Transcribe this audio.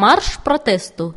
Марш протесту!